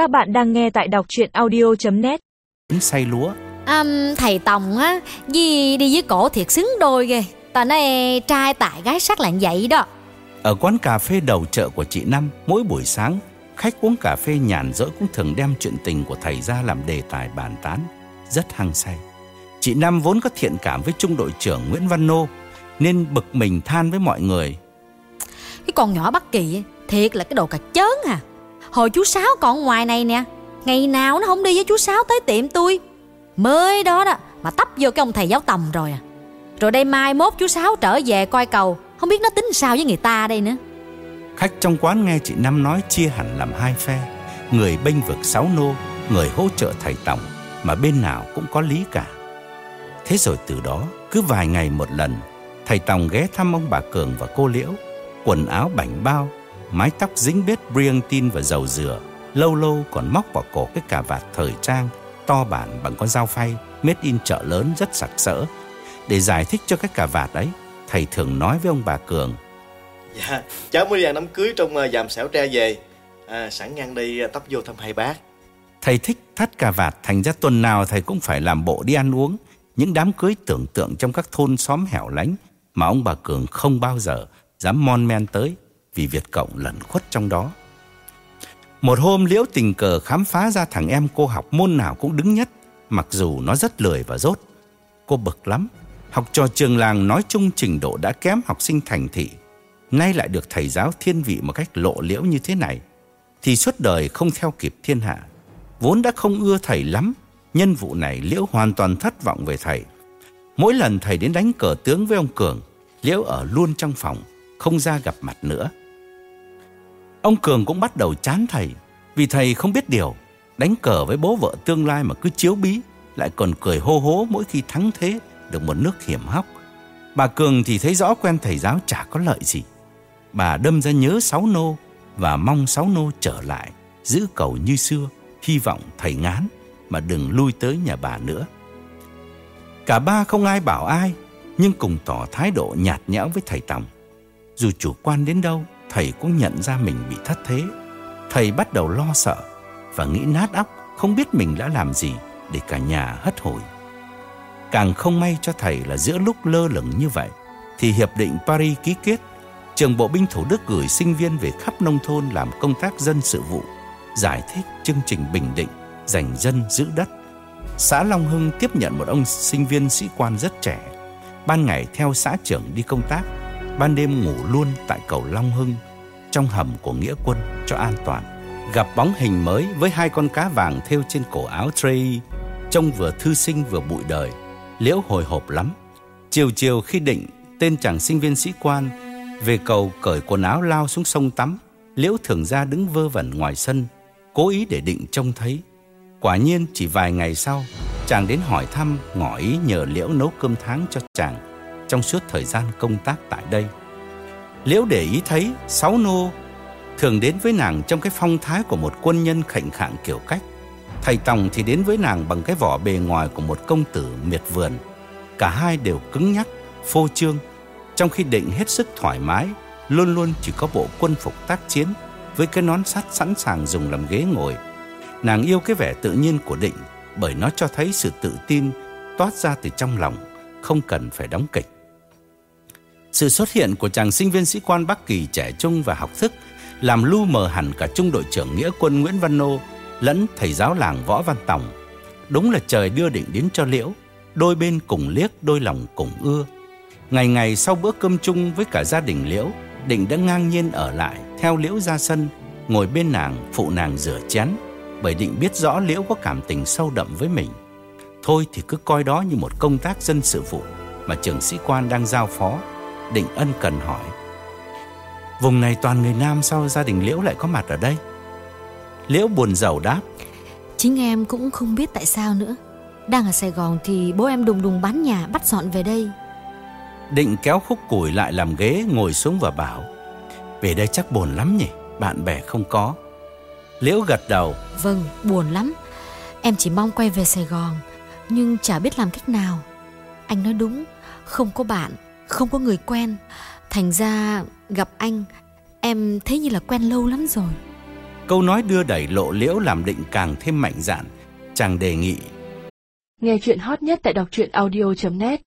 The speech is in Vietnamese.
Các bạn đang nghe tại đọc truyện audio.net say lúa. À, thầy Tòng á Di đi với cổ thiệt xứng đôi ghê. Ta nói trai tại gái sắc lạng vậy đó. Ở quán cà phê đầu chợ của chị Năm Mỗi buổi sáng Khách uống cà phê nhàn rỗi cũng thường đem chuyện tình của thầy ra làm đề tài bàn tán Rất hăng say. Chị Năm vốn có thiện cảm với trung đội trưởng Nguyễn Văn Nô Nên bực mình than với mọi người. Cái con nhỏ Bắc Kỳ Thiệt là cái đồ cà chớn à Hồi chú Sáu còn ngoài này nè. Ngày nào nó không đi với chú Sáu tới tiệm tôi. Mới đó đó, Mà tấp vô cái ông thầy giáo tầm rồi à. Rồi đây mai mốt chú Sáu trở về coi cầu. Không biết nó tính sao với người ta đây nữa. Khách trong quán nghe chị Năm nói chia hẳn làm hai phe. Người bênh vực sáu nô, Người hỗ trợ thầy Tổng Mà bên nào cũng có lý cả. Thế rồi từ đó, Cứ vài ngày một lần, Thầy Tòng ghé thăm ông bà Cường và cô Liễu, Quần áo bảnh bao Mái tóc dính bết tin và dầu dừa Lâu lâu còn móc vào cổ cái cà vạt thời trang To bản bằng con dao phay Made in chợ lớn rất sặc sỡ. Để giải thích cho cái cà vạt ấy Thầy thường nói với ông bà Cường. Dạ, cháu mới đi ăn đám cưới trong uh, dàm xẻo tre về. À, Sẵn nhăn đi uh, tấp vô thăm hai bác. Thầy thích thắt cà vạt thành ra tuần nào thầy cũng phải làm bộ đi ăn uống. Những đám cưới tưởng tượng trong các thôn xóm hẻo lánh Mà ông bà Cường không bao giờ dám mon men tới vì Việt Cộng lẩn khuất trong đó. Một hôm Liễu tình cờ khám phá ra thằng em cô học môn nào cũng đứng nhất, Mặc dù nó rất lười và rốt. Cô bực lắm, Học trò trường làng nói chung trình độ đã kém học sinh thành thị, Nay lại được thầy giáo thiên vị một cách lộ liễu như thế này, Thì suốt đời không theo kịp thiên hạ. Vốn đã không ưa thầy lắm, Nhân vụ này Liễu hoàn toàn thất vọng về thầy. Mỗi lần thầy đến đánh cờ tướng với ông Cường, Liễu ở luôn trong phòng, Không ra gặp mặt nữa. Ông Cường cũng bắt đầu chán thầy, Vì thầy không biết điều, Đánh cờ với bố vợ tương lai mà cứ chiếu bí, Lại còn cười hô hố mỗi khi thắng thế Được một nước hiểm hóc. Bà Cường thì thấy rõ quen thầy giáo chả có lợi gì. Bà đâm ra nhớ sáu nô Và mong sáu nô trở lại, Giữ cầu như xưa, Hy vọng thầy ngán Mà đừng lui tới nhà bà nữa. Cả ba không ai bảo ai, Nhưng cùng tỏ thái độ nhạt nhẽo với thầy Tòng. Dù chủ quan đến đâu Thầy cũng nhận ra mình bị thất thế. Thầy bắt đầu lo sợ Và nghĩ nát óc, Không biết mình đã làm gì Để cả nhà hất hồi. Càng không may cho thầy là giữa lúc lơ lửng như vậy, Thì Hiệp định Paris ký kết, Trường Bộ binh Thủ Đức gửi sinh viên về khắp nông thôn làm công tác dân sự vụ, Giải thích chương trình Bình Định Dành dân giữ đất. Xã Long Hưng tiếp nhận một ông sinh viên sĩ quan rất trẻ, Ban ngày theo xã trưởng đi công tác. Ban đêm ngủ luôn tại cầu Long Hưng, Trong hầm của nghĩa quân cho an toàn. Gặp bóng hình mới với hai con cá vàng thêu trên cổ áo Trey, Trông vừa thư sinh vừa bụi đời, Liễu hồi hộp lắm. Chiều chiều khi định, Tên chàng sinh viên sĩ quan Về cầu cởi quần áo lao xuống sông tắm, Liễu thường ra đứng vơ vẩn ngoài sân, Cố ý để định trông thấy. Quả nhiên chỉ vài ngày sau, Chàng đến hỏi thăm ngỏ ý nhờ Liễu nấu cơm tháng cho chàng. Trong suốt thời gian công tác tại đây. Liễu để ý thấy Sáu nô Thường đến với nàng trong cái phong thái của một quân nhân khệnh khạng kiểu cách. Thầy Tòng thì đến với nàng bằng cái vỏ bề ngoài của một công tử miệt vườn. Cả hai đều cứng nhắc, phô trương. Trong khi định hết sức thoải mái Luôn luôn chỉ có bộ quân phục tác chiến Với cái nón sắt sẵn sàng dùng làm ghế ngồi. Nàng yêu cái vẻ tự nhiên của định Bởi nó cho thấy sự tự tin Toát ra từ trong lòng Không cần phải đóng kịch. Sự xuất hiện của chàng sinh viên sĩ quan Bắc Kỳ trẻ trung và học thức Làm lu mờ hẳn cả trung đội trưởng nghĩa quân Nguyễn Văn Nô Lẫn thầy giáo làng Võ Văn Tòng Đúng là trời đưa định đến cho liễu, Đôi bên cùng liếc, đôi lòng cùng ưa Ngày ngày sau bữa cơm chung với cả gia đình liễu, Định đã ngang nhiên ở lại, Theo liễu ra sân, Ngồi bên nàng, phụ nàng rửa chén, bởi định biết rõ Liễu có cảm tình sâu đậm với mình. Thôi thì cứ coi đó như một công tác dân sự vụ mà trưởng sĩ quan đang giao phó. Định ân cần hỏi. Vùng này toàn người Nam sao gia đình Liễu lại có mặt ở đây? Liễu buồn rầu đáp. Chính em cũng không biết tại sao nữa. Đang ở Sài Gòn thì bố em đùng đùng bán nhà bắt dọn về đây. Định kéo khúc củi lại làm ghế ngồi xuống và bảo. Về đây chắc buồn lắm nhỉ Bạn bè không có. Liễu gật đầu. Vâng, buồn lắm. Em chỉ mong quay về Sài Gòn Nhưng chả biết làm cách nào. Anh nói đúng Không có bạn, không có người quen. Thành ra gặp anh Em thấy như là quen lâu lắm rồi. Câu nói đưa đẩy lộ liễu làm định càng thêm mạnh dạn. Chàng đề nghị. Nghe chuyện hot nhất tại đọc truyện audio.net